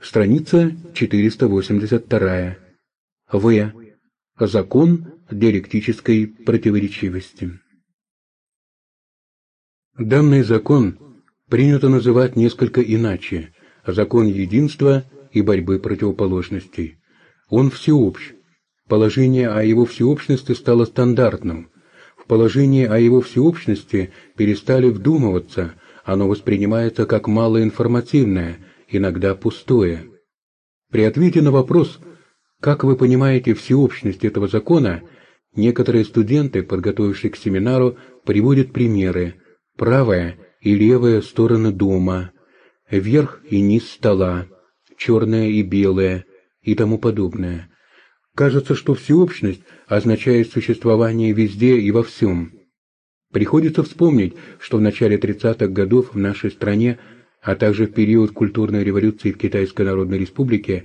Страница 482. В. Закон диалектической противоречивости. Данный закон принято называть несколько иначе – закон единства и борьбы противоположностей. Он всеобщ. Положение о его всеобщности стало стандартным. В положении о его всеобщности перестали вдумываться, оно воспринимается как малоинформативное, иногда пустое. При ответе на вопрос «Как вы понимаете всеобщность этого закона?» некоторые студенты, подготовившись к семинару, приводят примеры правая и левая стороны дома, верх и низ стола, черное и белое и тому подобное. Кажется, что всеобщность означает существование везде и во всем. Приходится вспомнить, что в начале 30-х годов в нашей стране, а также в период культурной революции в Китайской Народной Республике,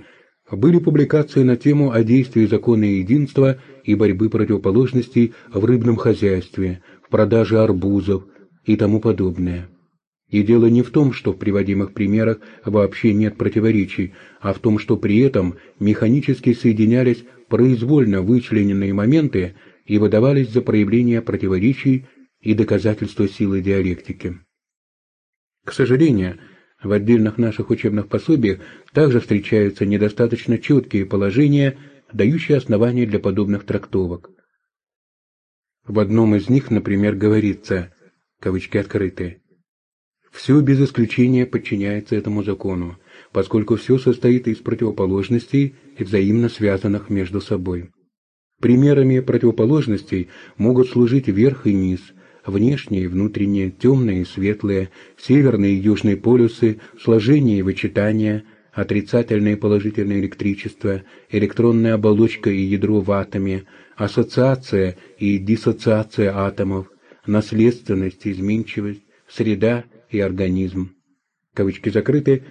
были публикации на тему о действии закона единства и борьбы противоположностей в рыбном хозяйстве, в продаже арбузов и тому подобное. И дело не в том, что в приводимых примерах вообще нет противоречий, а в том, что при этом механически соединялись произвольно вычлененные моменты и выдавались за проявление противоречий и доказательства силы диалектики. К сожалению, в отдельных наших учебных пособиях также встречаются недостаточно четкие положения, дающие основания для подобных трактовок. В одном из них, например, говорится, кавычки открыты, все без исключения подчиняется этому закону, поскольку все состоит из противоположностей и взаимно связанных между собой. Примерами противоположностей могут служить верх и низ, внешние и внутренние, темные и светлые, северные и южные полюсы, сложение и вычитание, отрицательное и положительное электричество, электронная оболочка и ядро в атоме, ассоциация и диссоциация атомов, наследственность и изменчивость, среда и организм. Кавычки закрыты.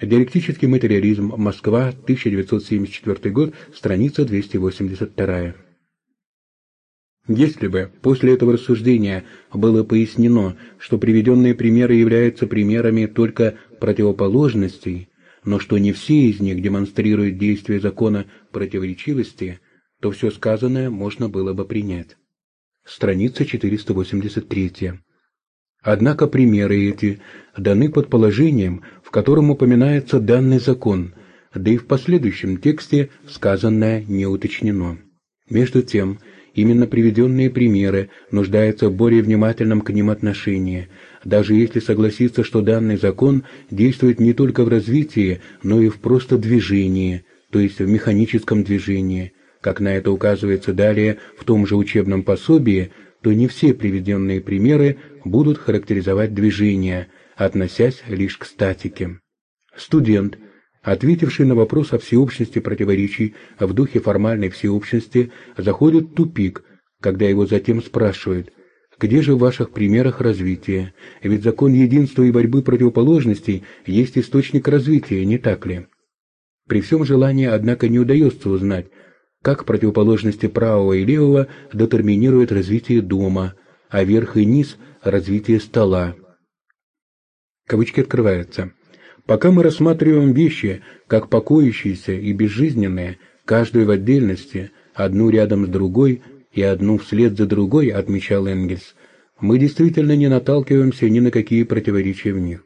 Диалектический материализм. Москва, 1974 год, страница 282. Если бы после этого рассуждения было пояснено, что приведенные примеры являются примерами только противоположностей, но что не все из них демонстрируют действие закона противоречивости, то все сказанное можно было бы принять. Страница 483. Однако примеры эти даны под положением, в котором упоминается данный закон, да и в последующем тексте сказанное не уточнено. Между тем, именно приведенные примеры нуждаются в более внимательном к ним отношении, даже если согласиться, что данный закон действует не только в развитии, но и в просто движении, то есть в механическом движении. Как на это указывается далее в том же учебном пособии, то не все приведенные примеры будут характеризовать движение, относясь лишь к статике. Студент, ответивший на вопрос о всеобщности противоречий в духе формальной всеобщности, заходит в тупик, когда его затем спрашивают «Где же в ваших примерах развитие? Ведь закон единства и борьбы противоположностей есть источник развития, не так ли?» При всем желании, однако, не удается узнать, как противоположности правого и левого детерминируют развитие дома, а верх и низ – развитие стола. Кавычки открываются. Пока мы рассматриваем вещи как покоящиеся и безжизненные, каждую в отдельности, одну рядом с другой и одну вслед за другой, отмечал Энгельс, мы действительно не наталкиваемся ни на какие противоречия в них.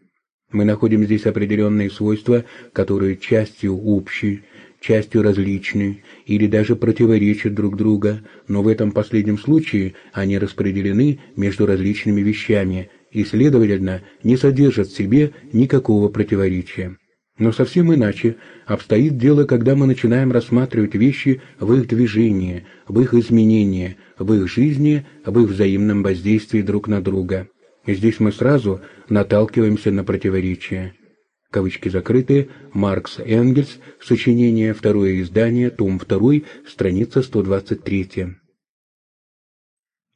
Мы находим здесь определенные свойства, которые частью общие, частью различны или даже противоречат друг друга, но в этом последнем случае они распределены между различными вещами и, следовательно, не содержат в себе никакого противоречия. Но совсем иначе обстоит дело, когда мы начинаем рассматривать вещи в их движении, в их изменении, в их жизни, в их взаимном воздействии друг на друга. И здесь мы сразу наталкиваемся на противоречия кавычки закрыты, Маркс Энгельс, сочинение, второе издание, том 2, страница 123.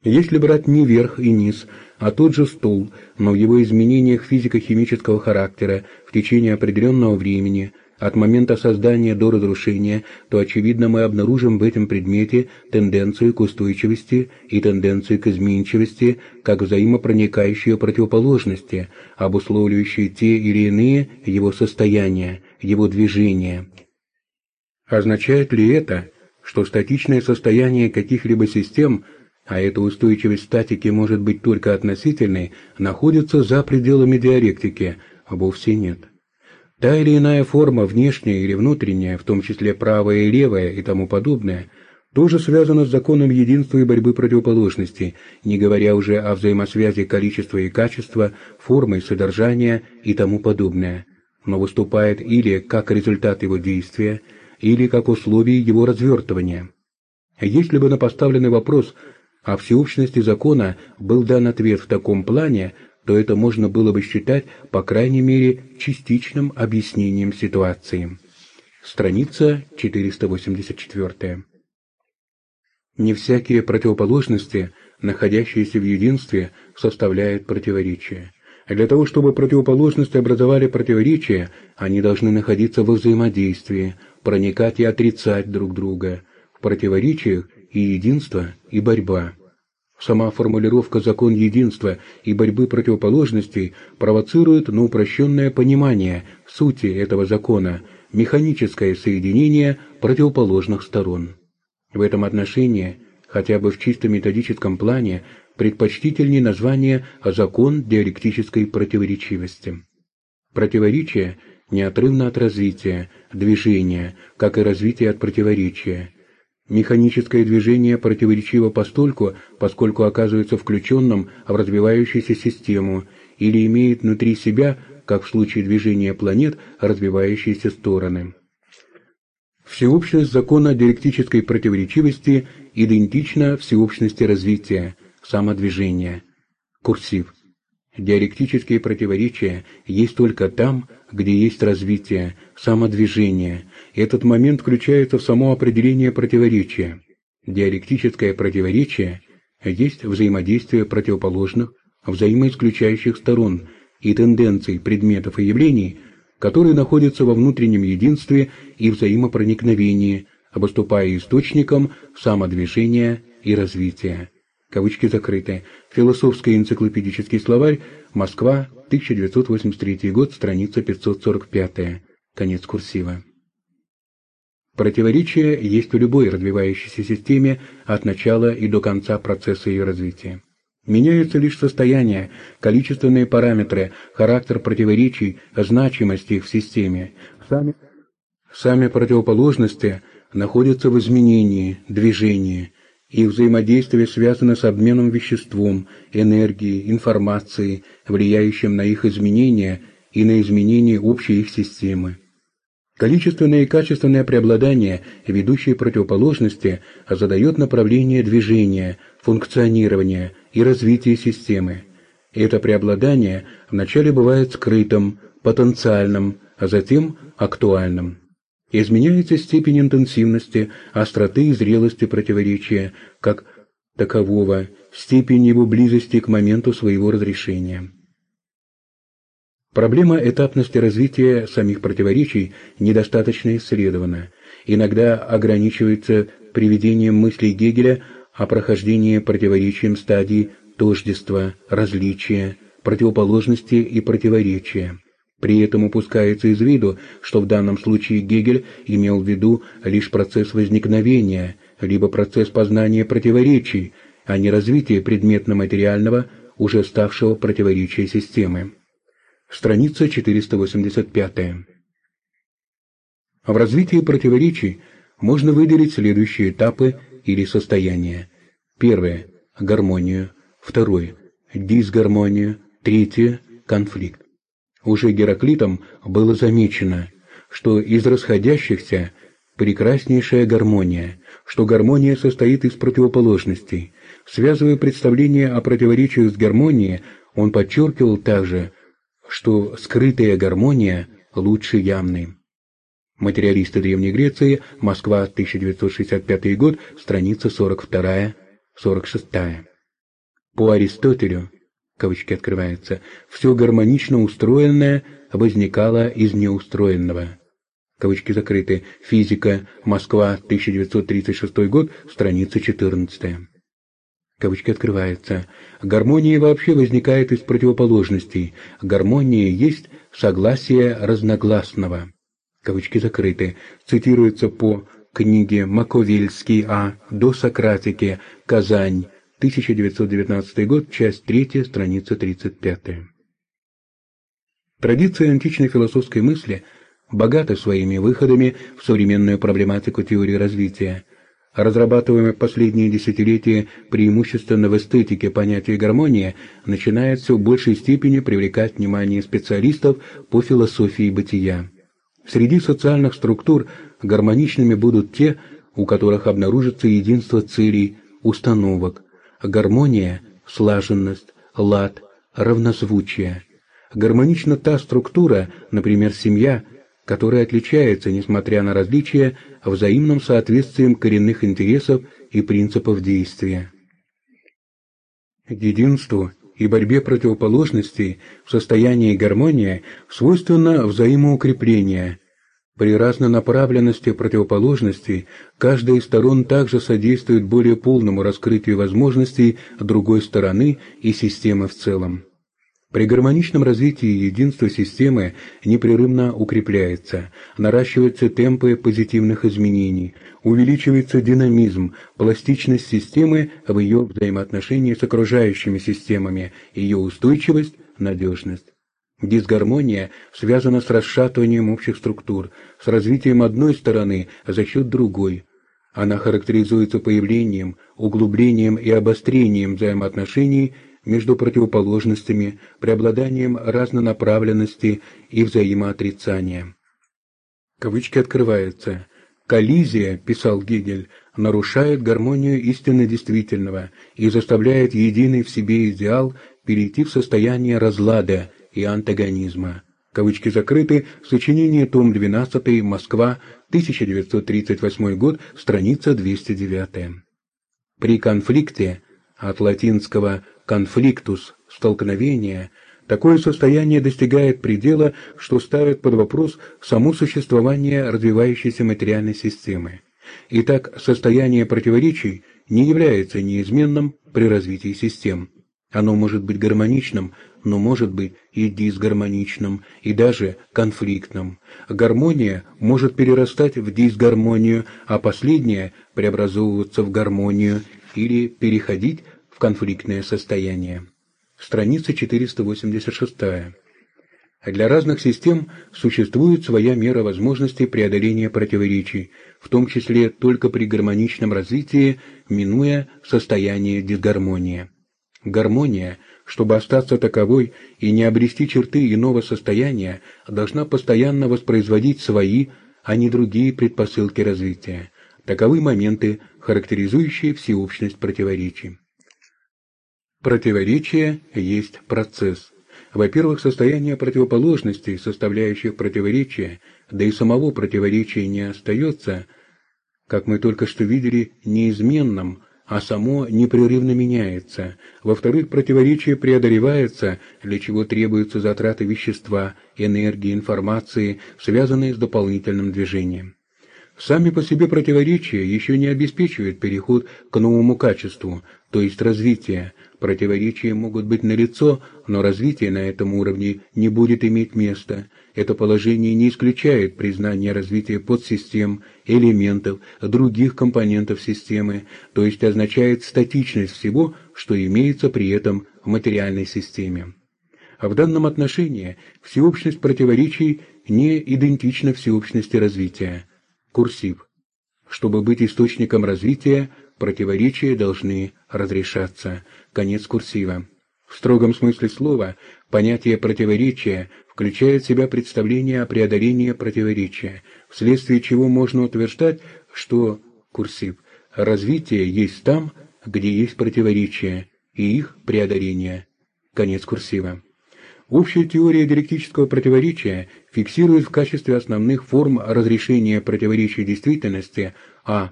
Если брать не верх и низ, а тот же стул, но в его изменениях физико-химического характера в течение определенного времени – от момента создания до разрушения, то очевидно мы обнаружим в этом предмете тенденцию к устойчивости и тенденцию к изменчивости, как взаимопроникающие противоположности, обусловливающие те или иные его состояния, его движения. Означает ли это, что статичное состояние каких-либо систем, а эта устойчивость статики может быть только относительной, находится за пределами диалектики, а вовсе нет. Та или иная форма, внешняя или внутренняя, в том числе правая и левая и тому подобное, тоже связана с законом единства и борьбы противоположностей, не говоря уже о взаимосвязи количества и качества, формы и содержания и тому подобное, но выступает или как результат его действия, или как условие его развертывания. Если бы на поставленный вопрос о всеобщности закона был дан ответ в таком плане, то это можно было бы считать, по крайней мере, частичным объяснением ситуации. Страница 484. Не всякие противоположности, находящиеся в единстве, составляют противоречие. А для того, чтобы противоположности образовали противоречия, они должны находиться во взаимодействии, проникать и отрицать друг друга. В противоречиях и единство, и борьба. Сама формулировка «закон единства» и борьбы противоположностей провоцирует на упрощенное понимание сути этого закона, механическое соединение противоположных сторон. В этом отношении, хотя бы в чисто методическом плане, предпочтительнее название «закон диалектической противоречивости». Противоречие неотрывно от развития, движения, как и развитие от противоречия – Механическое движение противоречиво постольку, поскольку оказывается включенным в развивающуюся систему или имеет внутри себя, как в случае движения планет, развивающиеся стороны. Всеобщность закона диалектической противоречивости идентична всеобщности развития, самодвижения. Курсив. Диалектические противоречия есть только там, где есть развитие, самодвижение. Этот момент включается в само определение противоречия. Диалектическое противоречие есть взаимодействие противоположных, взаимоисключающих сторон и тенденций предметов и явлений, которые находятся во внутреннем единстве и взаимопроникновении, выступая источником самодвижения и развития. Кавычки закрыты. Философский энциклопедический словарь. Москва. 1983 год. Страница 545. Конец курсива. Противоречие есть в любой развивающейся системе от начала и до конца процесса ее развития. Меняются лишь состояния, количественные параметры, характер противоречий, значимость их в системе. Сами, сами противоположности находятся в изменении, движении, их взаимодействие связано с обменом веществом, энергией, информацией, влияющим на их изменения и на изменение общей их системы. Количественное и качественное преобладание, ведущие противоположности, задает направление движения, функционирования и развития системы. Это преобладание вначале бывает скрытым, потенциальным, а затем актуальным. Изменяется степень интенсивности, остроты и зрелости противоречия, как такового, степень его близости к моменту своего разрешения. Проблема этапности развития самих противоречий недостаточно исследована, иногда ограничивается приведением мыслей Гегеля о прохождении противоречием стадий тождества, различия, противоположности и противоречия. При этом упускается из виду, что в данном случае Гегель имел в виду лишь процесс возникновения, либо процесс познания противоречий, а не развитие предметно-материального, уже ставшего противоречия системы. Страница 485. В развитии противоречий можно выделить следующие этапы или состояния. Первое – гармонию. Второе – дисгармонию. Третье – конфликт. Уже Гераклитом было замечено, что из расходящихся прекраснейшая гармония, что гармония состоит из противоположностей. Связывая представление о противоречиях с гармонией, он подчеркивал также, что скрытая гармония лучше явной. Материалисты Древней Греции, Москва, 1965 год, страница 42-46. По Аристотелю кавычки открываются, все гармонично устроенное возникало из неустроенного. Кавычки закрыты. Физика. Москва. 1936 год. Страница 14. Кавычки открываются. Гармония вообще возникает из противоположностей. Гармония есть согласие разногласного. кавычки закрыты, цитируется по книге Маковельский А. До Сократики. Казань. 1919 год, часть 3, страница 35. Традиция античной философской мысли богата своими выходами в современную проблематику теории развития. Разрабатываемое последние десятилетия преимущественно в эстетике понятие гармония начинает все в большей степени привлекать внимание специалистов по философии бытия. Среди социальных структур гармоничными будут те, у которых обнаружится единство целей, установок, гармония, слаженность, лад, равнозвучие. Гармонична та структура, например, семья, которая отличается, несмотря на различия, взаимным соответствием коренных интересов и принципов действия. Единству и борьбе противоположностей в состоянии гармонии свойственно взаимоукрепление, при разнонаправленности противоположностей каждая из сторон также содействует более полному раскрытию возможностей другой стороны и системы в целом. При гармоничном развитии единство системы непрерывно укрепляется, наращиваются темпы позитивных изменений, увеличивается динамизм, пластичность системы в ее взаимоотношении с окружающими системами, ее устойчивость, надежность. Дисгармония связана с расшатыванием общих структур, с развитием одной стороны за счет другой. Она характеризуется появлением, углублением и обострением взаимоотношений между противоположностями, преобладанием разнонаправленности и взаимоотрицания. Кавычки открываются. «Коллизия», – писал Гегель, – нарушает гармонию истины действительного и заставляет единый в себе идеал перейти в состояние разлада – и антагонизма. Кавычки закрыты. Сочинение, том 12, Москва, 1938 год, страница 209. При конфликте, от латинского «конфликтус» – столкновение, такое состояние достигает предела, что ставит под вопрос само существование развивающейся материальной системы. Итак, состояние противоречий не является неизменным при развитии систем. Оно может быть гармоничным, но может быть и дисгармоничным, и даже конфликтным. Гармония может перерастать в дисгармонию, а последняя преобразовываться в гармонию или переходить в конфликтное состояние. Страница 486. Для разных систем существует своя мера возможностей преодоления противоречий, в том числе только при гармоничном развитии, минуя состояние дисгармонии. Гармония, чтобы остаться таковой и не обрести черты иного состояния, должна постоянно воспроизводить свои, а не другие предпосылки развития. Таковы моменты, характеризующие всеобщность противоречий. Противоречие есть процесс. Во-первых, состояние противоположностей, составляющих противоречие, да и самого противоречия не остается, как мы только что видели, неизменным, а само непрерывно меняется. Во-вторых, противоречие преодолевается, для чего требуются затраты вещества, энергии, информации, связанные с дополнительным движением. Сами по себе противоречия еще не обеспечивают переход к новому качеству, то есть развитие. Противоречия могут быть налицо, но развитие на этом уровне не будет иметь места. Это положение не исключает признание развития подсистем, элементов, других компонентов системы, то есть означает статичность всего, что имеется при этом в материальной системе. А в данном отношении всеобщность противоречий не идентична всеобщности развития. Курсив. Чтобы быть источником развития, противоречия должны разрешаться. Конец курсива. В строгом смысле слова понятие противоречия включает в себя представление о преодолении противоречия, вследствие чего можно утверждать, что, курсив, развитие есть там, где есть противоречия, и их преодоление. Конец курсива. Общая теория диалектического противоречия фиксирует в качестве основных форм разрешения противоречия действительности а.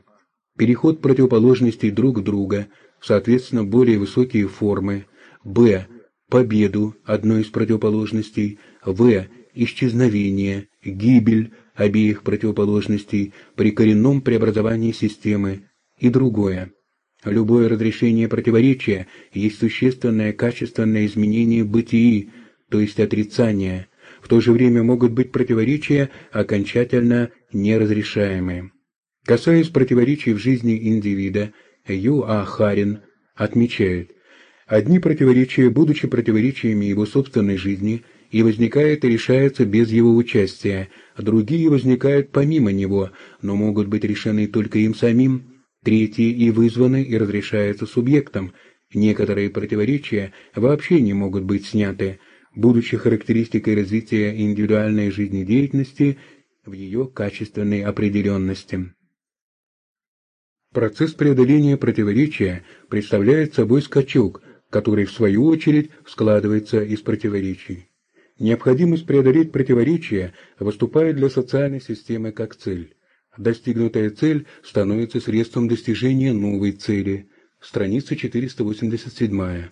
Переход противоположностей друг друга, соответственно, более высокие формы, б. Победу одной из противоположностей, в. Исчезновение, гибель обеих противоположностей при коренном преобразовании системы и другое. Любое разрешение противоречия есть существенное качественное изменение бытии, то есть отрицание. в то же время могут быть противоречия окончательно неразрешаемые. Касаясь противоречий в жизни индивида, Ю. А. Харин отмечает, одни противоречия, будучи противоречиями его собственной жизни, и возникают и решаются без его участия, а другие возникают помимо него, но могут быть решены только им самим, третьи и вызваны и разрешаются субъектом, некоторые противоречия вообще не могут быть сняты, будучи характеристикой развития индивидуальной жизнедеятельности в ее качественной определенности. Процесс преодоления противоречия представляет собой скачок, который в свою очередь складывается из противоречий. Необходимость преодолеть противоречия выступает для социальной системы как цель. Достигнутая цель становится средством достижения новой цели. Страница 487.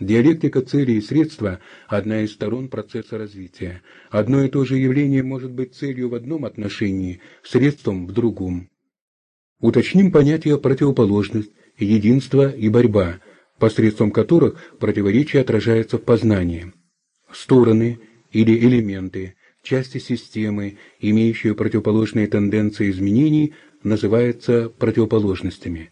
Диалектика цели и средства – одна из сторон процесса развития. Одно и то же явление может быть целью в одном отношении, средством в другом. Уточним понятия противоположность, единство и борьба, посредством которых противоречие отражается в познании. Стороны или элементы, части системы, имеющие противоположные тенденции изменений, называются противоположностями.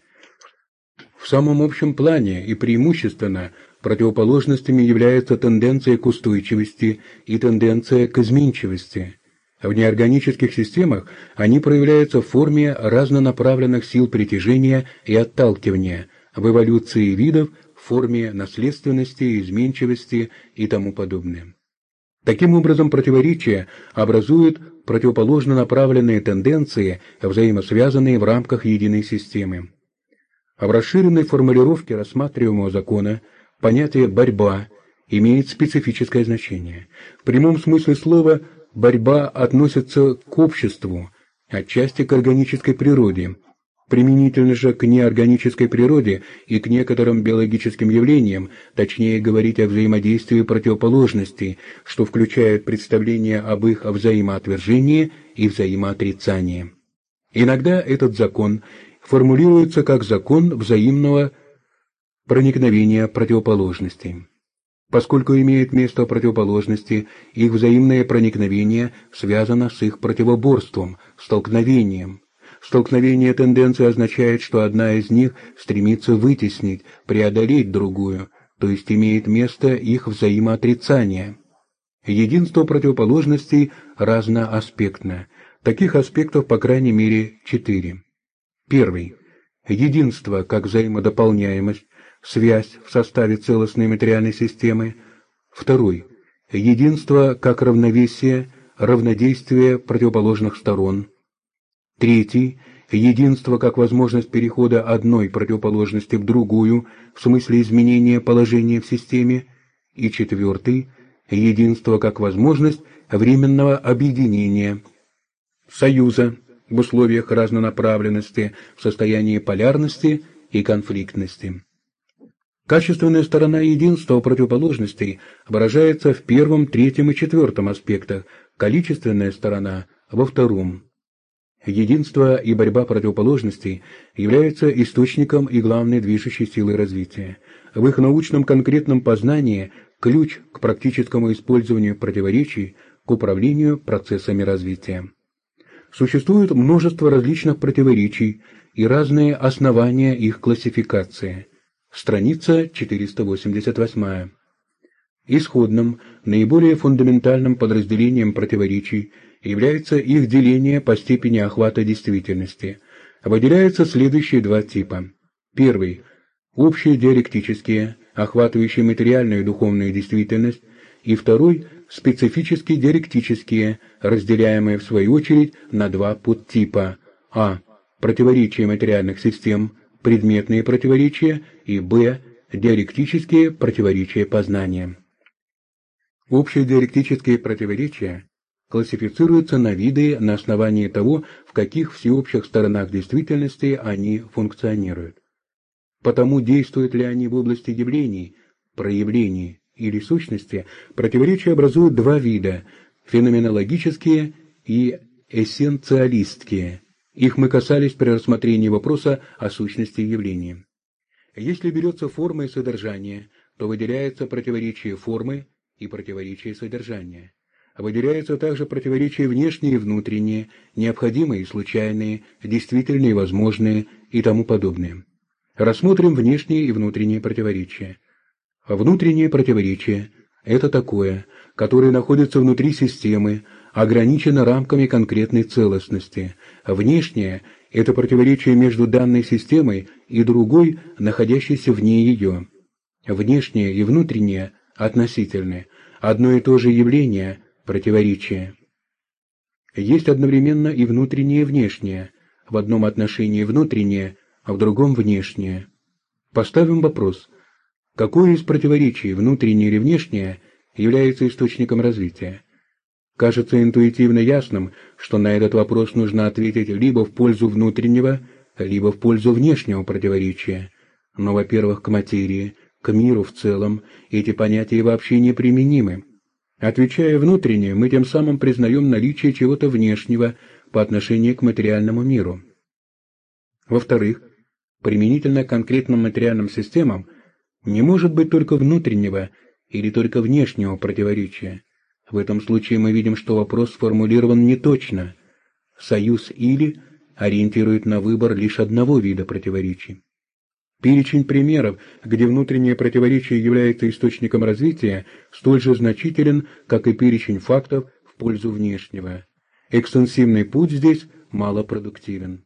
В самом общем плане и преимущественно противоположностями являются тенденция к устойчивости и тенденция к изменчивости. В неорганических системах они проявляются в форме разнонаправленных сил притяжения и отталкивания, в эволюции видов в форме наследственности, изменчивости и тому подобное. Таким образом, противоречия образуют противоположно направленные тенденции, взаимосвязанные в рамках единой системы. В расширенной формулировке рассматриваемого закона понятие «борьба» имеет специфическое значение. В прямом смысле слова борьба относится к обществу, отчасти к органической природе, применительно же к неорганической природе и к некоторым биологическим явлениям, точнее говорить о взаимодействии противоположностей, что включает представление об их взаимоотвержении и взаимоотрицании. Иногда этот закон формулируется как закон взаимного проникновения противоположностей. Поскольку имеют место противоположности, их взаимное проникновение связано с их противоборством, столкновением. Столкновение тенденций означает, что одна из них стремится вытеснить, преодолеть другую, то есть имеет место их взаимоотрицание. Единство противоположностей разноаспектно. Таких аспектов по крайней мере четыре. Первый. Единство как взаимодополняемость, связь в составе целостной материальной системы. Второй. Единство как равновесие, равнодействие противоположных сторон. Третий. Единство как возможность перехода одной противоположности в другую, в смысле изменения положения в системе. И четвертый. Единство как возможность временного объединения, союза в условиях разнонаправленности, в состоянии полярности и конфликтности. Качественная сторона единства противоположностей выражается в первом, третьем и четвертом аспектах, количественная сторона – во втором. Единство и борьба противоположностей являются источником и главной движущей силой развития. В их научном конкретном познании ключ к практическому использованию противоречий к управлению процессами развития. Существует множество различных противоречий и разные основания их классификации – Страница 488. Исходным, наиболее фундаментальным подразделением противоречий является их деление по степени охвата действительности. Выделяются следующие два типа. Первый – общие диалектические, охватывающие материальную и духовную действительность, и второй – специфические диалектические, разделяемые в свою очередь на два подтипа а. Противоречие материальных систем – предметные противоречия и б. диалектические противоречия познания. Общие диалектические противоречия классифицируются на виды на основании того, в каких всеобщих сторонах действительности они функционируют. Потому действуют ли они в области явлений, проявлений или сущности, противоречия образуют два вида – феноменологические и эссенциалистские – их мы касались при рассмотрении вопроса о сущности явления. Если берется форма и содержание, то выделяется противоречие формы и противоречие содержания. Выделяется также противоречия внешние и внутренние, необходимые и случайные, действительные и возможные и тому подобное. Рассмотрим внешние и внутренние противоречия. Внутреннее противоречие – это такое, которое находится внутри системы, ограничено рамками конкретной целостности. Внешнее – это противоречие между данной системой и другой, находящейся вне ее. Внешнее и внутреннее относительны. Одно и то же явление – противоречие. Есть одновременно и внутреннее и внешнее. В одном отношении внутреннее, а в другом внешнее. Поставим вопрос. Какое из противоречий, внутреннее или внешнее, является источником развития? Кажется интуитивно ясным, что на этот вопрос нужно ответить либо в пользу внутреннего, либо в пользу внешнего противоречия. Но, во-первых, к материи, к миру в целом эти понятия вообще не применимы. Отвечая внутренне, мы тем самым признаем наличие чего-то внешнего по отношению к материальному миру. Во-вторых, применительно к конкретным материальным системам не может быть только внутреннего или только внешнего противоречия. В этом случае мы видим, что вопрос сформулирован неточно. Союз «или» ориентирует на выбор лишь одного вида противоречий. Перечень примеров, где внутреннее противоречие является источником развития, столь же значителен, как и перечень фактов в пользу внешнего. Экстенсивный путь здесь малопродуктивен.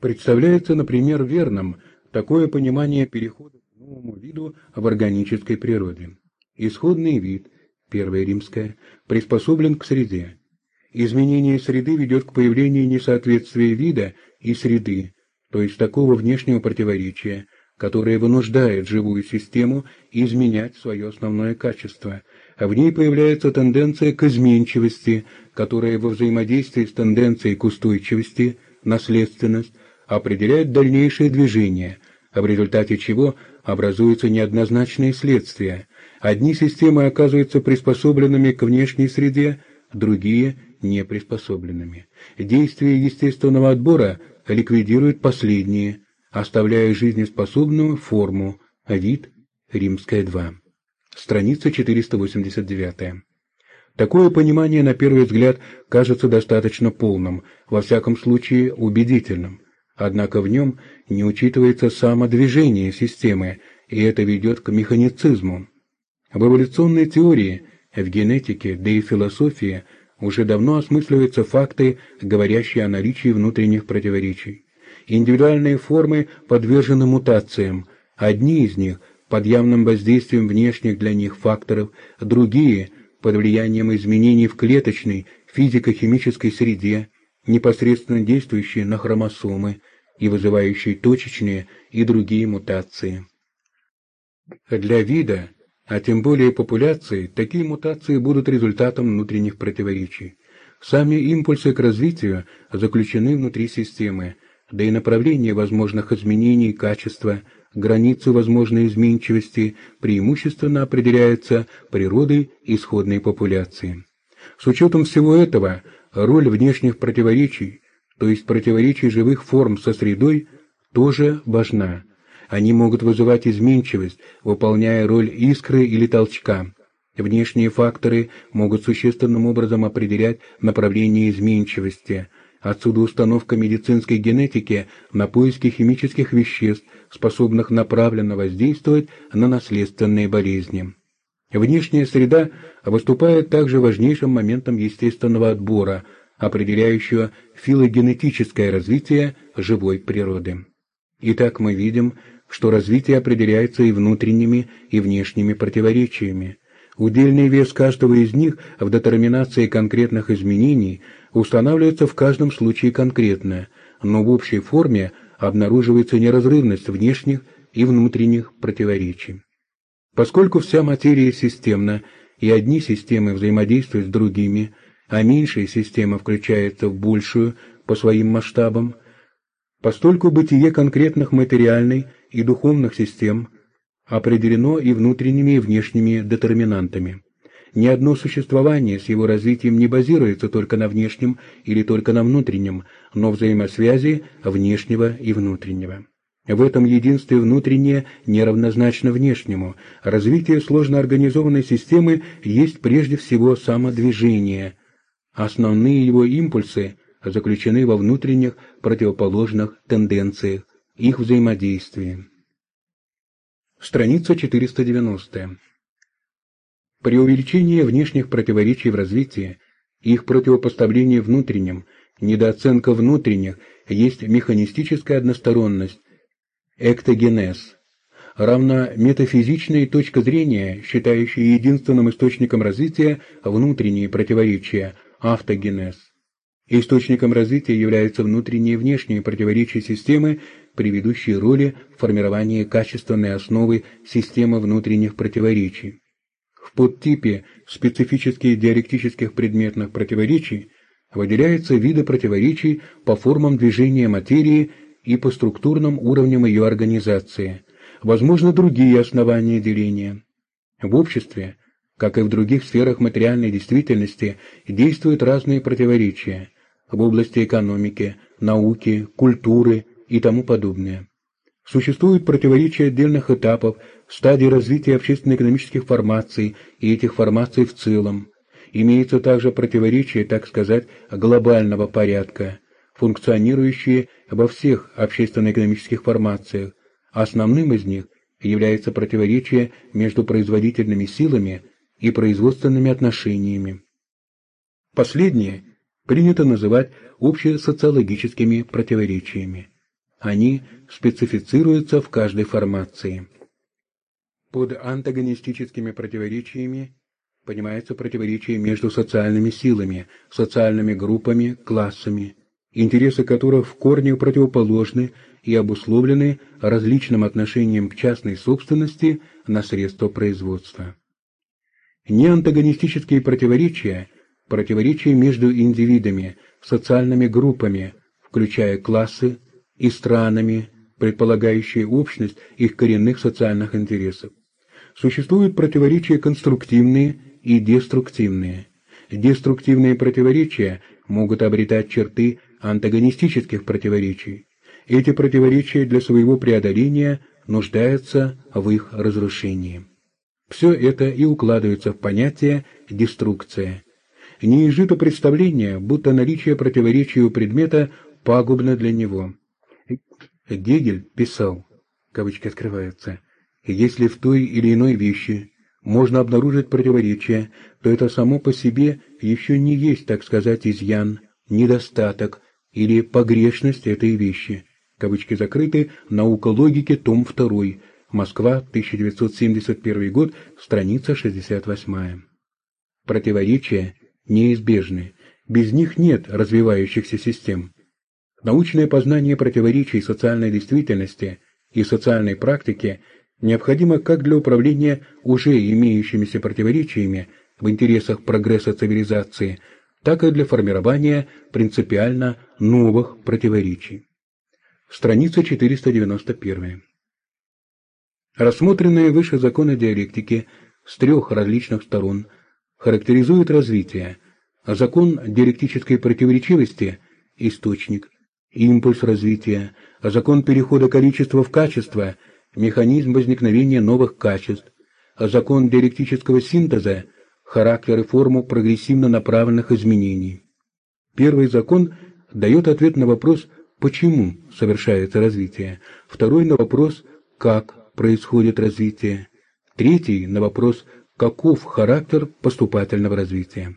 Представляется, например, верным такое понимание перехода к новому виду в органической природе. Исходный вид первая римская, приспособлен к среде. Изменение среды ведет к появлению несоответствия вида и среды, то есть такого внешнего противоречия, которое вынуждает живую систему изменять свое основное качество, а в ней появляется тенденция к изменчивости, которая во взаимодействии с тенденцией к устойчивости, наследственность, определяет дальнейшее движение, а в результате чего образуются неоднозначные следствия – Одни системы оказываются приспособленными к внешней среде, другие – неприспособленными. Действие естественного отбора ликвидирует последние, оставляя жизнеспособную форму, вид – римская 2. Страница 489. Такое понимание, на первый взгляд, кажется достаточно полным, во всяком случае убедительным. Однако в нем не учитывается самодвижение системы, и это ведет к механицизму. В эволюционной теории, в генетике, да и философии уже давно осмысливаются факты, говорящие о наличии внутренних противоречий. Индивидуальные формы подвержены мутациям, одни из них под явным воздействием внешних для них факторов, другие под влиянием изменений в клеточной физико-химической среде, непосредственно действующие на хромосомы и вызывающие точечные и другие мутации. Для вида а тем более популяции, такие мутации будут результатом внутренних противоречий. Сами импульсы к развитию заключены внутри системы, да и направление возможных изменений качества, границы возможной изменчивости преимущественно определяются природой исходной популяции. С учетом всего этого, роль внешних противоречий, то есть противоречий живых форм со средой, тоже важна. Они могут вызывать изменчивость, выполняя роль искры или толчка. Внешние факторы могут существенным образом определять направление изменчивости. Отсюда установка медицинской генетики на поиски химических веществ, способных направленно воздействовать на наследственные болезни. Внешняя среда выступает также важнейшим моментом естественного отбора, определяющего филогенетическое развитие живой природы. Итак, мы видим, что развитие определяется и внутренними, и внешними противоречиями. Удельный вес каждого из них в детерминации конкретных изменений устанавливается в каждом случае конкретно, но в общей форме обнаруживается неразрывность внешних и внутренних противоречий. Поскольку вся материя системна, и одни системы взаимодействуют с другими, а меньшая система включается в большую по своим масштабам, постольку бытие конкретных материальной и духовных систем определено и внутренними и внешними детерминантами. Ни одно существование с его развитием не базируется только на внешнем или только на внутреннем, но взаимосвязи внешнего и внутреннего. В этом единстве внутреннее неравнозначно внешнему. Развитие сложно организованной системы есть прежде всего самодвижение. Основные его импульсы заключены во внутренних противоположных тенденциях, их взаимодействии. Страница 490. При увеличении внешних противоречий в развитии, их противопоставление внутренним, недооценка внутренних, есть механистическая односторонность, эктогенез, равна метафизичной точка зрения, считающей единственным источником развития внутренние противоречия, автогенез. Источником развития являются внутренние и внешние противоречия системы, при ведущей роли в формировании качественной основы системы внутренних противоречий. В подтипе специфических диалектических предметных противоречий выделяются виды противоречий по формам движения материи и по структурным уровням ее организации. Возможно, другие основания деления. В обществе, как и в других сферах материальной действительности, действуют разные противоречия в области экономики, науки, культуры и тому подобное. Существуют противоречия отдельных этапов, стадий развития общественно-экономических формаций и этих формаций в целом. Имеются также противоречия, так сказать, глобального порядка, функционирующие во всех общественно-экономических формациях. Основным из них является противоречие между производительными силами и производственными отношениями. Последнее принято называть общесоциологическими противоречиями. Они специфицируются в каждой формации. Под антагонистическими противоречиями понимается противоречие между социальными силами, социальными группами, классами, интересы которых в корне противоположны и обусловлены различным отношением к частной собственности на средства производства. Неантагонистические противоречия – противоречия между индивидами, социальными группами, включая классы, и странами, предполагающие общность их коренных социальных интересов. Существуют противоречия конструктивные и деструктивные. Деструктивные противоречия могут обретать черты антагонистических противоречий. Эти противоречия для своего преодоления нуждаются в их разрушении. Все это и укладывается в понятие «деструкция». Не изжито представление, будто наличие противоречия у предмета пагубно для него. Гегель писал, кавычки открываются, «Если в той или иной вещи можно обнаружить противоречие, то это само по себе еще не есть, так сказать, изъян, недостаток или погрешность этой вещи». Кавычки закрыты. Наука логики, том 2. Москва, 1971 год, страница 68. Противоречия неизбежны. Без них нет развивающихся систем. Научное познание противоречий социальной действительности и социальной практики необходимо как для управления уже имеющимися противоречиями в интересах прогресса цивилизации, так и для формирования принципиально новых противоречий. Страница 491. Рассмотренные выше законы диалектики с трех различных сторон характеризуют развитие, а закон диалектической противоречивости – источник – импульс развития, а закон перехода количества в качество, механизм возникновения новых качеств, а закон диалектического синтеза, характер и форму прогрессивно направленных изменений. Первый закон дает ответ на вопрос «почему совершается развитие?», второй на вопрос «как происходит развитие?», третий на вопрос «каков характер поступательного развития?».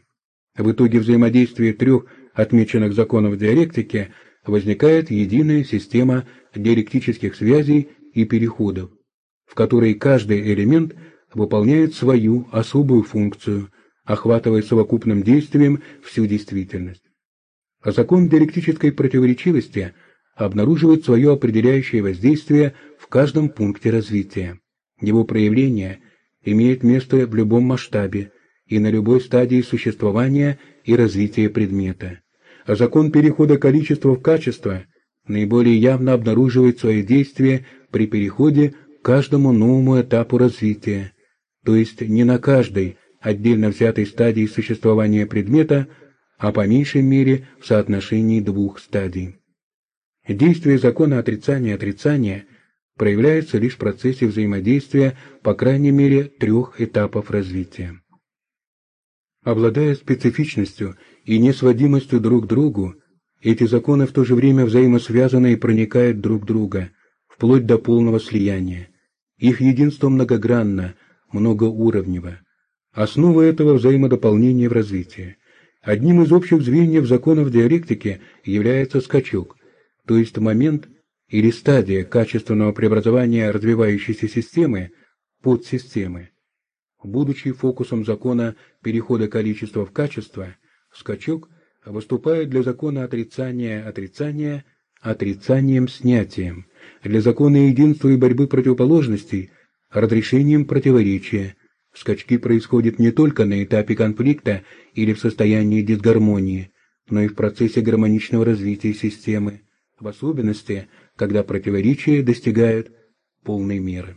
В итоге взаимодействия трех отмеченных законов диалектики – возникает единая система диалектических связей и переходов, в которой каждый элемент выполняет свою особую функцию, охватывая совокупным действием всю действительность. Закон диалектической противоречивости обнаруживает свое определяющее воздействие в каждом пункте развития. Его проявление имеет место в любом масштабе и на любой стадии существования и развития предмета а закон перехода количества в качество наиболее явно обнаруживает свои действия при переходе к каждому новому этапу развития, то есть не на каждой отдельно взятой стадии существования предмета, а по меньшей мере в соотношении двух стадий. Действие закона отрицания-отрицания проявляется лишь в процессе взаимодействия по крайней мере трех этапов развития. Обладая специфичностью и несводимостью друг к другу, эти законы в то же время взаимосвязаны и проникают друг в друга, вплоть до полного слияния. Их единство многогранно, многоуровнево. Основа этого взаимодополнения в развитии. Одним из общих звеньев законов диалектики является скачок, то есть момент или стадия качественного преобразования развивающейся системы подсистемы. Будучи фокусом закона перехода количества в качество, скачок выступает для закона отрицания отрицания отрицанием снятием, для закона единства и борьбы противоположностей разрешением противоречия. Скачки происходят не только на этапе конфликта или в состоянии дисгармонии, но и в процессе гармоничного развития системы, в особенности, когда противоречия достигают полной меры.